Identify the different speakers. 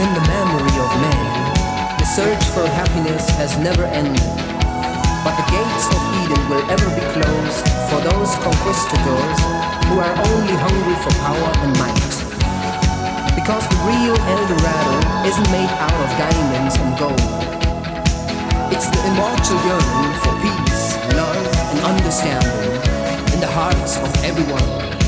Speaker 1: Within the memory of man, the search for happiness has never ended. But the gates of Eden will ever be closed for those conquistadors who are only hungry for power and might. Because the real El Dorado isn't made out of diamonds and gold. It's the immortal yearning for peace, love, and understanding in the hearts of everyone.